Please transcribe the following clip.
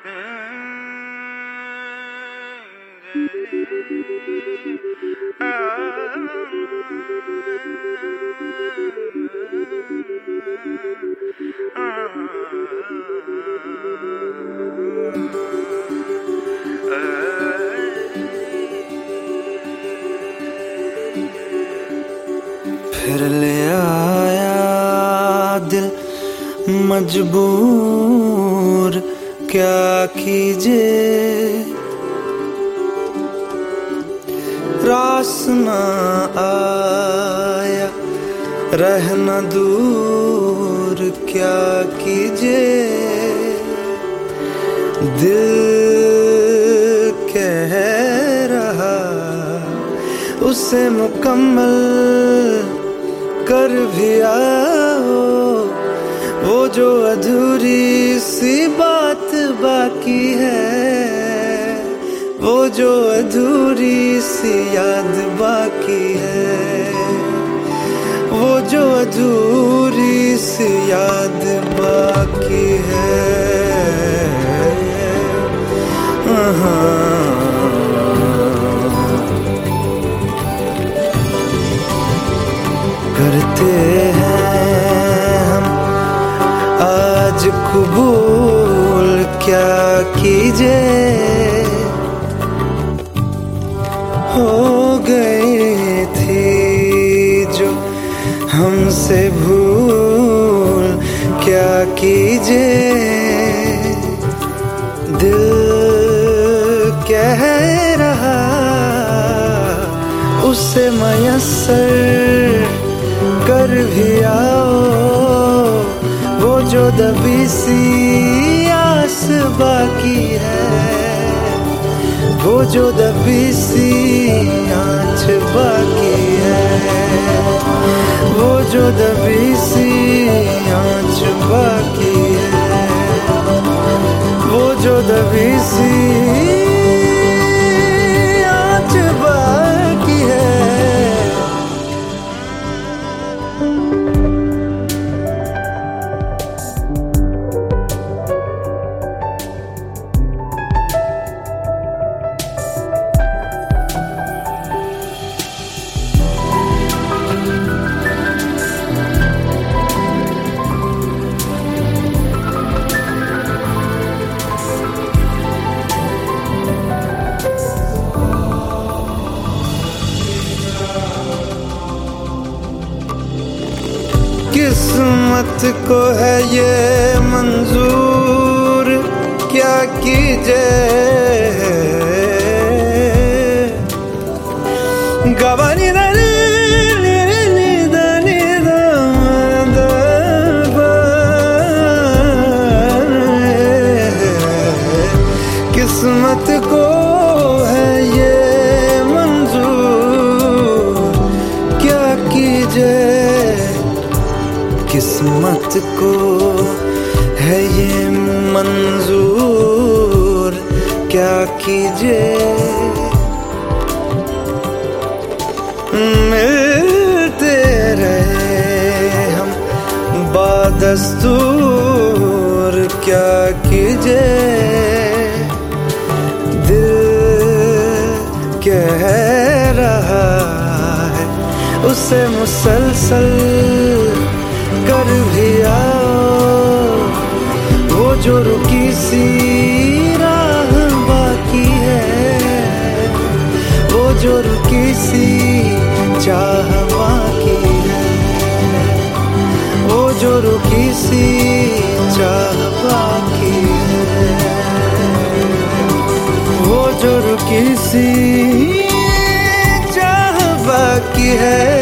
फिर ले आया दिल मजबूर। क्या कीजिए? रास न आया रहना दूर क्या कीजिए? दिल कह रहा, उसे मुकम्मल कर भी आओ। जो अधूरी सी बात बाकी है, वो जो अधूरी सी याद बाकी है, वो जो अधूरी सी याद बाकी है। करते कबूल क्या कीजिए? हो गई थी जो हमसे भूल क्या कीजिए? दिल कह रहा, उसे मयसर कर भी जो दबी सी आस बाकी है। वो जो दबी सी आँच बाकी है। वो जो दबी सी आँच बाकी है। वो जो दबी सी किस्मत को है ये मंजूर? क्या कीजिए? किस्मत को है ये मंजूर? क्या कीजिए? मिलते रहे हम बादस्तूर। क्या कीजिए? दिल कह रहा है, उसे मुसलसल कर भी वो जो रुकी सी राह बाकी है, वो जो रुकी सी चाह बाकी है, वो जो रुकी सी चाह बाकी है। वो जो रुकी सी चाह बाकी है।